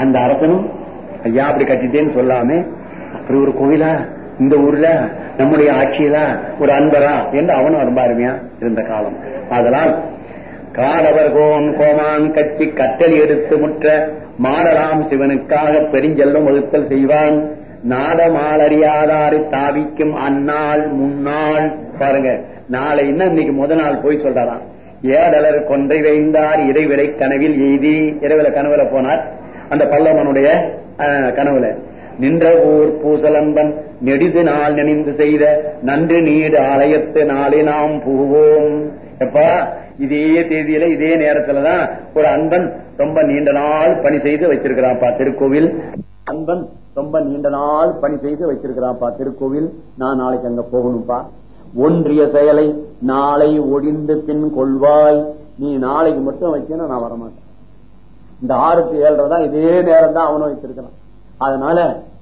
அந்த அரசனும் ஐயா அப்படி கட்டிட்டேன்னு சொல்லாம அப்படி ஒரு கோயிலா இந்த ஊர்ல நம்முடைய ஆட்சியில ஒரு அன்பரா என்று அவனும் ரொம்ப அருமையா இருந்த காலம். அதனால் காடவர் கோன் கோமான் கட்சி கட்டளை எடுத்து முற்ற மாடலாம் சிவனுக்காக பெருஞ்செல்வம் வகுத்தல் செய்வான். நாடமாலறியாதாரை தாவிக்கும் அந்நாள் முன்னாள். பாருங்க நாளை என்ன இன்னைக்கு முத நாள் போய் சொல்றாராம்? ஏடலர் கொன்றை வைந்தார் இறைவிலை கனவில் எய்தி இறைவில கனவுல போனார். அந்த பல்லவனுடைய கனவுல. நின்ற ஊர் பூசலன்பன் நெடிது நாள் நினைந்து செய்த நன்று நீடு ஆலயத்து நாளை நாம் புகுவோம் எப்பா இதே தேதியில இதே நேரத்துலதான் ஒரு அன்பன் ரொம்ப நீண்ட நாள் பணி செய்து வச்சிருக்கிறான்ப்பா திருக்கோவில். அன்பன் ரொம்ப நீண்ட நாள் பணி செய்து வச்சிருக்கிறான்ப்பா திருக்கோவில். நான் நாளைக்கு அங்க போகணும்பா. ஒன்றிய செயலை நாளை ஒடிந்து பின் கொள்வாய். நீ நாளைக்கு மட்டும் வைக்கணும் நான் வரமாட்டேன். இந்த ஆறு டு ஏழரை தான் இதே நேரம் தான் அவனும் வச்சிருக்கிறான் அதனால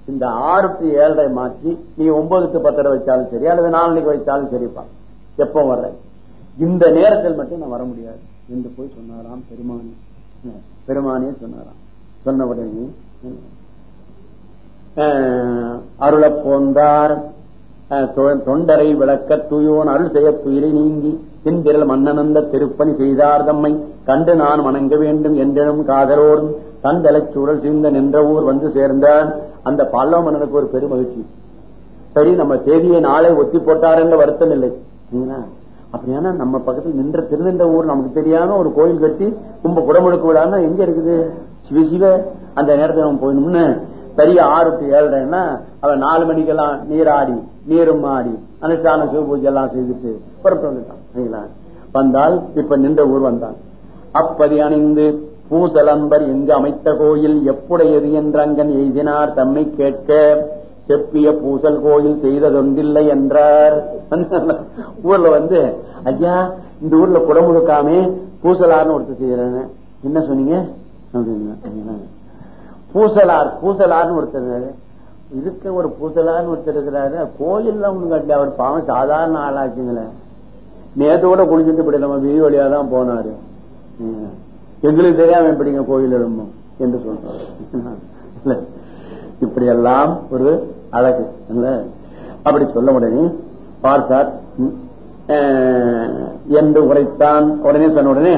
இந்த ஆறு டு ஏழரை மாற்றி நீ ஒன்பது டு பத்தரை வச்சாலும் சரி அல்லது நாளைக்கு வச்சாலும் சரிப்பா எப்போ வர்ற? இந்த நேரத்தில் மட்டும் நான் வர முடியாது என்று போய் சொன்னாராம் பெருமானி. பெருமானே சொன்னாராம். சொன்ன உடனே அருளப் போந்தார். அஹ், தொ- தொண்டரை விளக்க துயோன் அருள் செய்ய துயிலை நீங்கி தின்பிரல் மன்னனந்த திருப்பணி செய்தார் தம்மை. கண்டு நான் வணங்க வேண்டும் என்றனும் காதலோடும் தந்தலை சூழல் சிந்த நின்ற ஊர் வந்து சேர்ந்தான் அந்த பல்லவ மன்னனுக்கு ஒரு பெருமகிழ்ச்சி. சரி நம்ம தேதியை நாளை ஒத்தி போட்டார் என்ற வருத்தம் இல்லை. சரிங்களா? அப்படியானா நம்ம பக்கத்தில் நின்ற திருநின்ற ஊர் நமக்கு தெரியாம ஒரு கோயில் கட்டி கும்ப குடமுழுக்கு விடாம எங்க இருக்குது? சிவ சிவ. அந்த நேரத்தில் நம்ம போயிடணும்னு பெரிய ஆறு டு ஏழுன்னா அவன் நாலு மணிக்கெல்லாம் நீராடி நீரும் ஆடி அனுஷ்டான சிவ பூஜை எல்லாம் செய்துட்டு புறப்பட்டு வந்துட்டான். வந்தால் இப்ப நின்ற ஊர் வந்தான். அப்பதி அணிந்து பூசலம்பர் இங்கு அமைத்த கோயில் எப்புடையது என்றங்கன் எய்தினார் தம்மை கேட்க செப்பிய பூசல் கோயில் செய்ததொன்றில்லை என்றார். ஊர்ல வந்து ஐயா இந்த ஊர்ல குடமுழுக்காமே பூசலார்னு ஒருத்தர் செய்யறாங்க என்ன சொன்னீங்க? பூசலார் பூசலார்னு ஒருத்தர் இருக்க ஒரு பூசலார்னு ஒருத்தர் இருக்கிறாரு. கோயில்ல ஒண்ணு அவர் பாவம் சாதாரண ஆளாச்சுங்களேன் நேத்தோட குளிச்சுட்டு இப்படி நம்ம வீதி வழியா தான் போனாரு. எங்களுக்கு தெரியாம எப்படிங்க கோயில் எழும்பும் என்று சொல்றாரு இல்ல. இப்படி எல்லாம் ஒரு அழகு. இல்ல. அப்படி சொல்ல உடனே பார்த்தார். என்று உரைத்தான் உடனே சொன்ன உடனே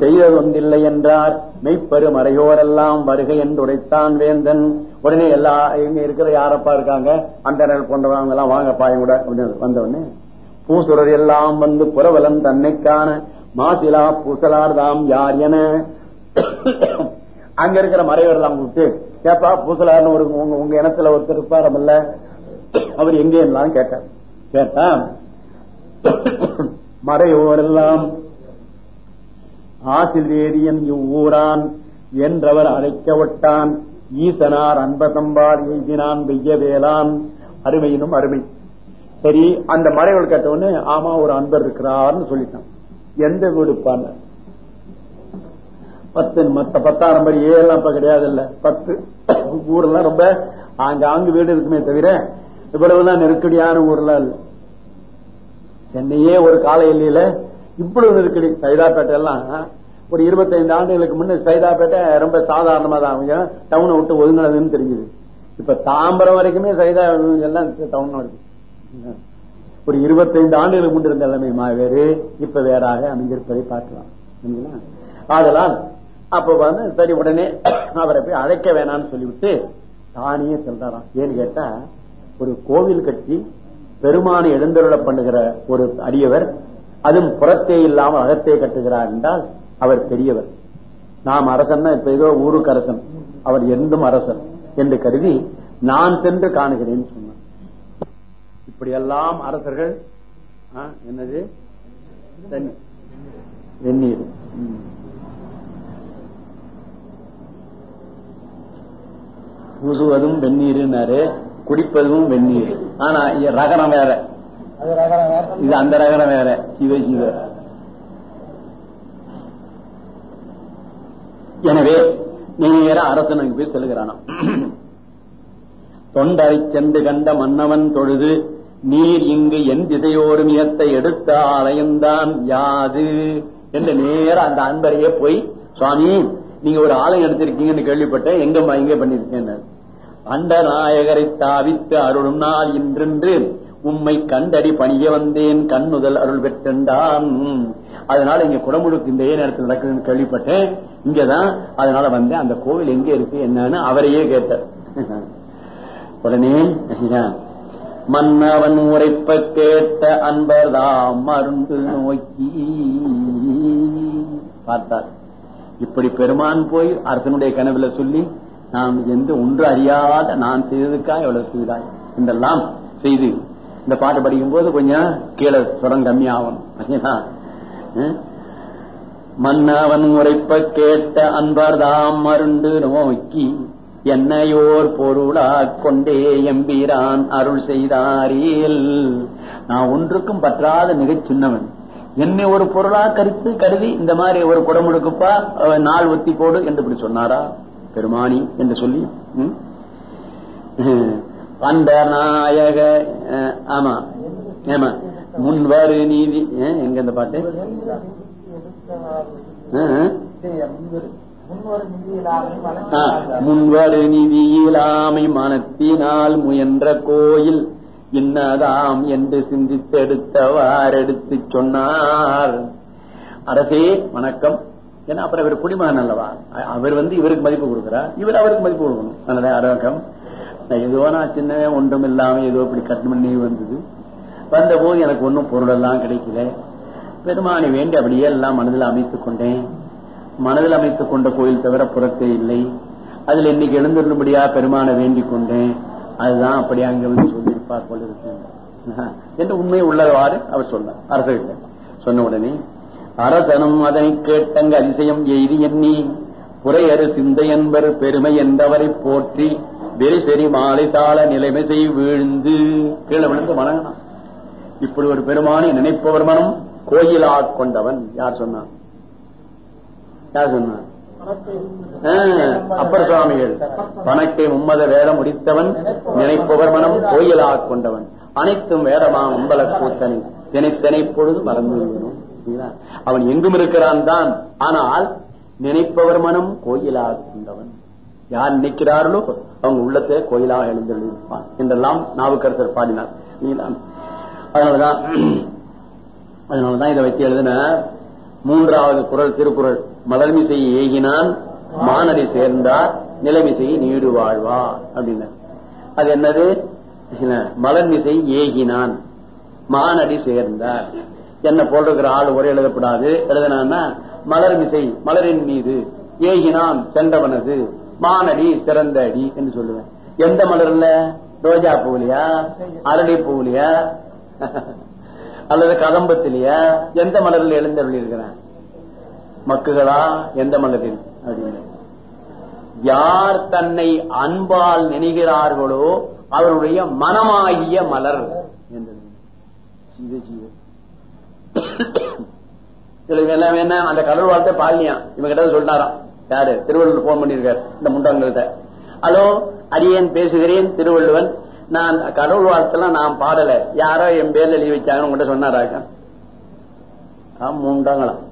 செய்தது ஒன்றில்லை என்றார். மெய்ப்பரு மறையோரெல்லாம் வருகை என்று உரைத்தான் வேந்தன். உடனே எல்லா இங்க இருக்கிற யாரப்பா இருக்காங்க? அண்டர்கள் போன்றவங்க எல்லாம் வாங்கப்பா என் கூட. வந்த உடனே பூசுரர் எல்லாம் வந்து புறவலன் தன்னைக்கான மாசிலா பூசலார் தாம் யார் என. அங்க இருக்கிற மறைவர் எல்லாம் கூப்பிட்டு கேப்பா பூசலார்னு ஒரு உங்க உங்க இனத்துல ஒருத்தர் இருப்பாரமல்ல அவர் எங்க எல்லாம் கேட்டார். கேட்டா மறைவோரெல்லாம் ஆசிரியரியன் இவ்வூரான் என்றவர் அழைக்க விட்டான் ஈசனார் அன்பதம்பார் எய்தினான் வெய்ய வேளான் அருமையினும் அருமை. சரி அந்த மறைவள் கேட்டவுடனே உடனே ஆமா ஒரு அன்பர் இருக்கிறார்னு சொல்லிட்டான். எந்த வீடுப்பான் பத்து மத்த பத்தாம் நம்பர் ஏழெல்லாம் இப்ப கிடையாது இல்ல பத்து. ஊர்லாம் ரொம்ப அங்க அங்கு வீடு இருக்குமே தவிர இவ்வளவுதான் நெருக்கடியான ஊர்லாம் இல்ல. சென்னையே ஒரு கால எல்லையில இவ்வளவு நெருக்கடி. சைதாப்பேட்டை எல்லாம் ஒரு இருபத்தைந்து ஆண்டுகளுக்கு முன்ன சைதாப்பேட்டை ரொம்ப சாதாரணமா தான் அவங்க டவுனை விட்டு ஒதுங்கினதுன்னு தெரிஞ்சது. இப்ப தாம்பரம் வரைக்குமே சைதா எல்லாம் டவுன் இருக்கு ஒரு இருபத்தைந்து ஆண்டுகளுக்கு முன் இருந்த நிலைமை வேறு இப்ப வேறாக அமைந்திருப்பதை பார்க்கலாம். ஆதலால் அப்ப வந்து சரி உடனே அவரை போய் அழைக்க வேணாம்னு சொல்லிவிட்டு தானே சொல்றாராம். ஏன்னு கேட்டா ஒரு கோவில் கட்டி பெருமானை எழுந்தருள பண்ணுகிற ஒரு அடியவர் அதுவும் புறத்தே இல்லாமல் அகத்தே கட்டுகிறார் என்றால் அவர் பெரியவர். நாம் அரசன் இப்ப ஏதோ ஊருக்கு அரசன். அவர் எந்தும் அரசன் என்று கருதி நான் சென்று காணுகிறேன் சொன்னார். இப்படியெல்லாம் அரசர்கள் என்னது? வெந்நீர். பூசுவதும் வெந்நீர்னாரு குடிப்பதும் வெந்நீர். ஆனா ரகரம் வேற. இது அந்த ரகரம் வேற. சிவ சிவ. எனவே நேர அரசன் அங்கு போய் செல்கிறானாம் தொண்டரை சென்று கண்ட மன்னவன் தொழுது நீர் இங்கு என் திசையோடு மியத்தை எடுத்த ஆலயம்தான் யாது. என்று நேர அந்த அன்பரையே போய் சுவாமி நீங்க ஒரு ஆலயம் எடுத்திருக்கீங்கன்னு கேள்விப்பட்டேன். எங்கம்மா இங்கே பண்ணிருக்கேன் அண்ட நாயகரை தாவித்து அருளும் நாள் இன்றென்று உம்மை கண்டடி பணிய வந்தேன். கண்ணுதல் அருள் பெற்றான் அதனால இங்க குடமுழுக்கு இந்த நேரத்தில் நடக்குதுன்னு கேள்விப்பட்டேன். இங்கதான் அதனால வந்தேன். அந்த கோவில் எங்க இருக்கு என்னன்னு அவரையே கேட்டார் உடனே மன்னவன் உரைப்ப கேட்ட அன்பர்தாம் மருந்து நோக்கி பார்த்தார். இப்படி பெருமான் போய் அரசனுடைய கனவுல சொல்லி நாம் எந்த ஒன்று அறியாத நான் செய்ததுக்கா எவ்வளவு செய்தாய்? என்றெல்லாம் செய்து இந்த பாட்டு படிக்கும் போது கொஞ்சம் கீழே சுரம் கம்மியாகும். மன்னவன் உரைப்ப கேட்ட அன்பர்தாம் மருந்து நோக்கி என்னையோர் பொருளா கொண்டே எம்பீரான் அருள் செய்தாரில். நான் ஒன்றுக்கும் பற்றாத மிகச் சின்னவன். என்னை ஒரு பொருளா கருத்து கருதி இந்த மாதிரி ஒரு குடமுழுக்குப்பா நாள் ஒத்தி போடு என்று இப்படி சொன்னாரா? பெருமானி என்று சொல்லி அந்த நாயக ஆமா ஆமா முன்வரு நீதி எங்க இந்த பாட்டு? முன்வரு நிதியிலாமை மனத்தினால் முயன்ற கோயில் இன்னதாம் என்று சிந்தித்தெடுத்தவார் எடுத்து சொன்னார். அரசே வணக்கம். ஏன்னா அப்புறம் இவர் குடிமகன் அல்லவா? அவர் வந்து இவருக்கு மதிப்பு கொடுக்கிறார். இவர் அவருக்கு மதிப்பு கொடுக்கணும். அதனால அரக்கம் ஏதோ நான் சின்னவே ஒன்றும் இல்லாம ஏதோ இப்படி கட்டு பண்ணி வந்தது. வந்த போது எனக்கு ஒன்னும் பொருள் எல்லாம் கிடைக்கல. பெருமானை வேண்டி அப்படியே எல்லாம் மனதில் அமைத்துக் கொண்டேன். மனதில் அமைத்துக் கொண்ட கோயில் தவிர புறத்தே இல்லை. அதுல இன்னைக்கு எழுந்திருந்தபடியா பெருமானை வேண்டிக் கொண்டேன். அதுதான் அப்படி அங்க வந்து சொல்லியிருப்பார் போல இருக்கு. என்று உண்மை உள்ளவாறு அவர் சொன்னார். அரசர்கிட்ட சொன்ன உடனே அரசனும் அதனை கேட்டங்க அதிசயம் எய்தி எண்ணி புறையறு சிந்தை என்பர் பெருமை என்பவரை போற்றி வெறி மாலை தாள நிலைமை செய் வீழ்ந்து கீழே விழுந்து வணங்கினான். இப்படி ஒரு பெருமானை நினைப்பவர் மனம் கோயிலாக கொண்டவன் யார் சொன்னான்? யார் சொன்னான் அப்பர் சுவாமிகள் பணக்கை மும்மத வேடம் முடித்தவன் நினைப்பவர் மனம் கோயிலாக கொண்டவன். அனைத்தும் வேடமா அம்பல கூத்தனை. தினைத்தனை பொழுது மறந்து அவன் எங்கும் இருக்கிறான் தான். ஆனால் நினைப்பவர் மனம் கோயிலாக கொண்டவன். யார் நினைக்கிறார்களோ அவங்க உள்ளத்தை கோயிலாக எழுந்திருப்பான். என்றெல்லாம் நாவுக்கரசர் பாடினார். அதனாலதான் அதனாலதான் இதை வச்சு எழுதின மூன்றாவது குரல் திருக்குறள். மலர்மிசை ஏகினான் மானடி சேர்ந்தார் நிலைமிசை நீடு வாழ்வா அப்படின்னு அது என்னது? மலர்மிசை ஏகினான். மானடி சேர்ந்தார். என்ன போட்டிருக்கிற ஆள் ஒரே எழுதப்படாது. எழுதினா மலர்மிசை மலரின் மீது ஏகினான் சென்றவனது மானடி சிறந்த அடி என்று சொல்லுவேன். எந்த மலர்ல? ரோஜா பூலியா அரளி பூலியா அல்லது கதம்பத்திலேயே எந்த மலரில் எழுந்தருள் இருக்கிறேன் மக்குகளா? எந்த மலரில்? அப்படின்னு. யார் தன்னை அன்பால் நினைகிறார்களோ அவருடைய மனமாகிய மலர் என்றது என்ன அந்த கடல் வாழ்த்த பாலியா இவங்க கிட்ட சொல்லிட்டாராம். யாரு? திருவள்ளுவர் போன் பண்ணிருக்காரு இந்த முண்டங்கள்கிட்ட. ஹலோ அடியேன் பேசுகிறேன் திருவள்ளுவன். நான் கடவுள் வாழ்த்தெல்லாம் நான் பாடல. யாரோ என் பேர்ல எழுதி வச்சாங்கன்னு உங்கள்கிட்ட சொன்னாராக்க? முண்டங்களாம்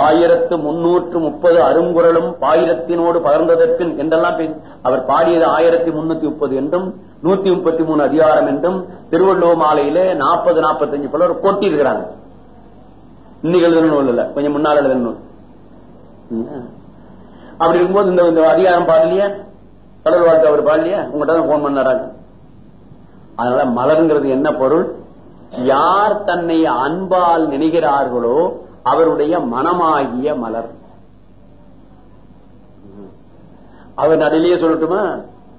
ஆயிரத்து முன்னூற்று முப்பது அருங்குரலும் பாயிரத்தினோடு பகர்ந்ததற்கு என்றெல்லாம் அவர் பாடியது ஆயிரத்தி முன்னூத்தி முப்பது என்றும் நூத்தி முப்பத்தி மூணு அதிகாரம் என்றும் திருவள்ளுவ மாலையில நாற்பது நாற்பத்தஞ்சு பலர் கொட்டி இருக்கிறாங்க. இன்னைக்கு எழுதணும் நூல் இல்ல. கொஞ்சம் முன்னால் எழுதணும் நூல். அப்படி இருக்கும்போது இந்த அதிகாரம் பாடலையே? கடல் வாழ்க்கை அவர் பாடலையே? உங்கள்கிட்ட தான் போன் பண்ணாராங்க அதனால மலருங்கிறது என்ன பொருள்? யார் தன்னை அன்பால் நினைகிறார்களோ அவருடைய மனமாகிய மலர். அவர் நடுலேயே சொல்லட்டுமா?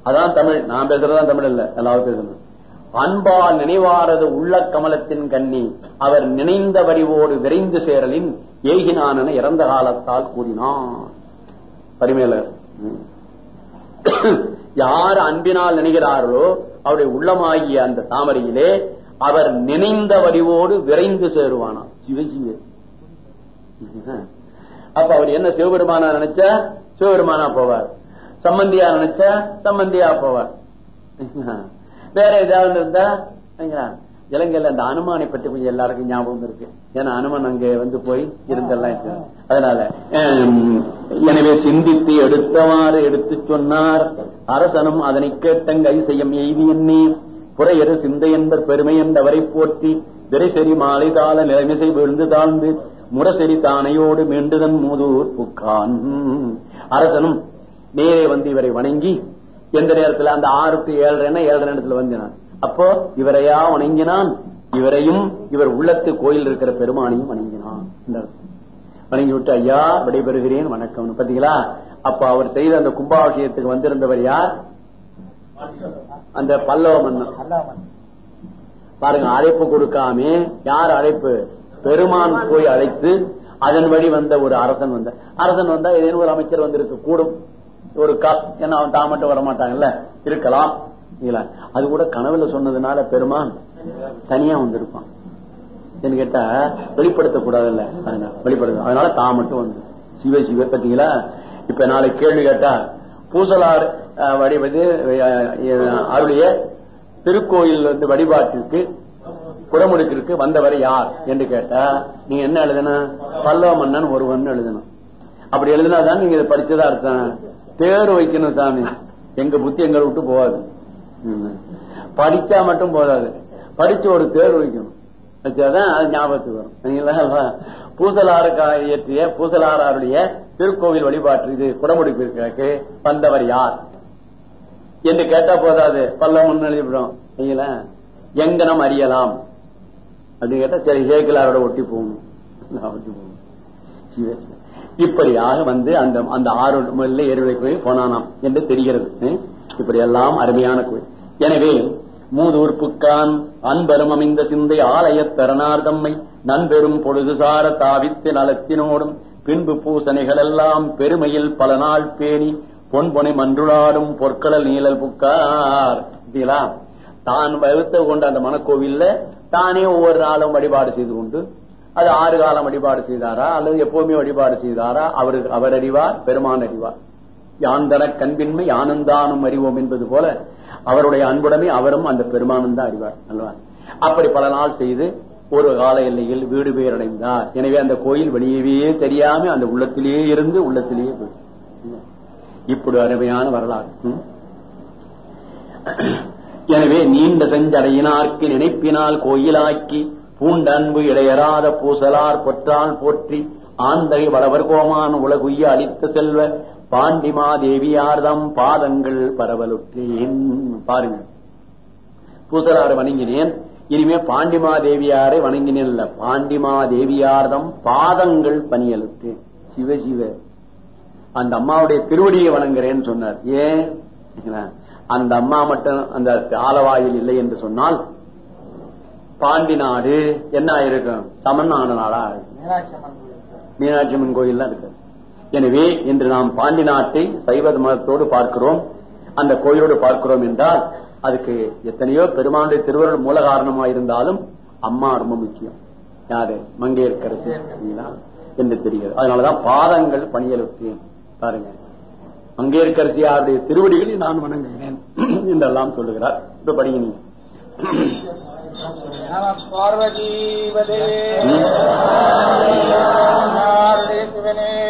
அதான் தமிழ். நான் பேசுறதுதான் தமிழ் இல்ல எல்லாரும் பேசணும் அன்பால் நினைவாரது உள்ள கமலத்தின் கண்ணி. அவர் நினைந்த வடிவோடு விரைந்து சேரலின் ஏகினான் என இறந்த காலத்தால் கூறினான். பரிமேலர். யார் அன்பினால் நினைகிறார்களோ அவருடைய உள்ளமாகிய அந்த தாமரையிலே அவர் நினைந்த வடிவோடு விரைந்து சேருவானா சிவசிவே அப்ப அவர் என்ன சிவபெருமானா நினைச்சா? சிவபெருமானா போவார். சம்பந்தியா நினைச்சா? சம்பந்தியா போவார். வேற ஏதாவது இருந்தா? இலங்கையில அந்த அனுமானை பற்றி கொஞ்சம் எல்லாருக்கும் ஞாபகம் இருக்கு. ஏன்னா அனுமன் அங்க வந்து போய் இருந்தெல்லாம். அதனால எனவே சிந்தித்து எடுத்தவாறு எடுத்து சொன்னார். அரசனும் அதனை கேட்டங்கை செய்யும் எய்தி எண்ணி புறையரு சிந்தை என்பர் பெருமை என்றவரை போற்றி திரைசெறி மாலை தாள நிலைமிசை விழுந்து தாழ்ந்து முரசெறி தானையோடு மீண்டுதன் மூதூர் புக்கான் அரசனும் நேரே வந்து இவரை வணங்கி எந்த நேரத்துல? அந்த ஆறு டு ஏழரை ஏழரை நேரத்துல வந்தினான். அப்போ இவரையா வணங்கினான்? இவரையும் இவர் உள்ளத்து கோயில் இருக்கிற பெருமானையும் வணங்கினான். இந்த வணங்கி விட்டு ஐயா விடைபெறுகிறேன். வணக்கம். பாத்தீங்களா? அப்ப அவர் செய்த அந்த கும்பாபிஷேகத்துக்கு வந்திருந்தவர் யார்? அந்த பல்லவ மன்னன். பாருங்க அழைப்பு கொடுக்காம. யார் அழைப்பு? பெருமான் போய் அழைத்து அதன் வழி வந்த ஒரு அரசன் வந்த அரசன் வந்தா ஏதேனும் ஒரு அமைச்சர் வந்திருக்க கூடும். ஒரு கா ஏன்னா அவன் தான் மட்டும் வரமாட்டாங்கல்ல. இருக்கலாம். அது கூட கனவுல சொன்னதுனால பெருமான் தனியா வந்திருப்பான். என்ன கேட்டா வெளிப்படுத்த கூடாதுல்ல வெளிப்படுத்த அதனால தான் மட்டும் வந்து. சிவ சிவ பாத்தீங்களா இப்ப நாளைக்கு கேள்வி கேட்டா பூசலார் வடிவது அருளிய திருக்கோயில் வந்து வழிபாட்டிற்கு குடமுடுக்கிற்கு வந்தவர் யார்? என்று கேட்டா நீங்க என்ன எழுதணும் பல்லவ மன்னன் ஒருவன் எழுதணும். அப்படி எழுதினாதான் நீங்க இதை படிச்சதா இருக்க தேர் வைக்கணும் சாமி. எங்க புத்தி எங்களை விட்டு போகாது. படிச்சா மட்டும் போதாது. படிச்சு ஒரு தேர்வு வைக்கணும் வச்சாதான் அது ஞாபகத்துக்கு வரும். சரிங்களா? பூசலாருக்கு இயற்றிய பூசலாருடைய திருக்கோவில் வழிபாட்டு இது குடமுடிப்பிற்கு வந்தவர் யார்? என்று கேட்டா போதாது. பல்ல எழுதிவிடும். சரிங்களா? எங்கனம் அறியலாம்? அப்படின்னு கேட்டா சரி சேக்கலாரோட ஒட்டி போகணும். ஒட்டி போகணும். இப்படியாக வந்து அந்த அந்த ஆறு முதல்ல ஏறுவை போனானாம் என்று தெரிகிறது. இப்படி எல்லாம் அருமையான கோயில். எனவே மூதூர் புக்கான் அன்பரும் அமைந்த சிந்தை ஆலயத் தரணார்தம்மை நண்பெரும் பொழுதுசார தாவித்து நலத்தினோடும் பின்பு பூசணைகள் எல்லாம் பெருமையில் பல நாள் பேணி பொன்பொனை மன்றுளாடும் பொற்களல் நீழல் புக்கார். தான் வகுத்த கொண்ட அந்த மனக்கோவில்ல தானே ஒவ்வொரு நாளும் வழிபாடு செய்து கொண்டு அது ஆறு காலம் வழிபாடு செய்தாரா? அல்லது எப்பவுமே வழிபாடு செய்தாரா? அவருக்கு அவர் அறிவார் பெருமான் அறிவார். யாந்தர கண்பின்மை ஆனந்தானும் அறிவோம் என்பது போல அவருடைய அன்புடமே அவரும் அந்த பெருமானும் தான் அறிவார் அல்லவா? அப்படி பல நாள் செய்து ஒரு கால எல்லையில் வீடு பெயரடைந்தார் எனவே அந்த கோயில் வெளியவே தெரியாம அந்த உள்ளத்திலேயே இருந்து உள்ளத்திலேயே இப்படி அருமையான வரலாறு. எனவே நீண்ட செஞ்சடையினார்க்கு நினைப்பினால் கோயிலாக்கி பூண்டன்பு இடையறாத பூசலார் பொற்றால் போற்றி ஆந்தகை வளவர் கோமான் உலகுய்ய அளித்த செல்வ பாண்டிமா தேவியார்தம் பாதங்கள் பரவலுற்றேன். பாருங்க. பூசலாரை வணங்கினேன். இனிமே பாண்டிமா தேவியாரை வணங்கினேன் இல்ல. பாண்டிமா தேவியார்தம் பாதங்கள் பணியலுற்றேன். சிவ சிவ. அந்த அம்மாவுடைய திருவடியை வணங்குறேன்னு சொன்னார். ஏன்? அந்த அம்மா மட்டும் அந்த ஆலவாயில் இல்லை என்று சொன்னால் பாண்டி நாடு என்ன ஆயிருக்கும்? சமன்னான நாடா இருக்கும். மீனாட்சி அம்மன் கோயில் இருக்கு. எனவே இன்று நாம் பாண்டி நாட்டை சைவ மதத்தோடு பார்க்கிறோம். அந்த கோயிலோடு பார்க்கிறோம் என்றால் அதுக்கு எத்தனையோ பெருமானுடைய திருவருள் மூல காரணமா இருந்தாலும் அம்மா ரொம்ப முக்கியம். யாரு? மங்கையர்கரசி? என்று தெரிகிறது. அதனாலதான் பாதங்கள் பணியலுக்கு பாருங்க. மங்கையர்கரசியாருடைய திருவடிகளில் நான் வணங்குகிறேன் என்றெல்லாம் சொல்லுகிறார். இப்ப ம். சிவனே.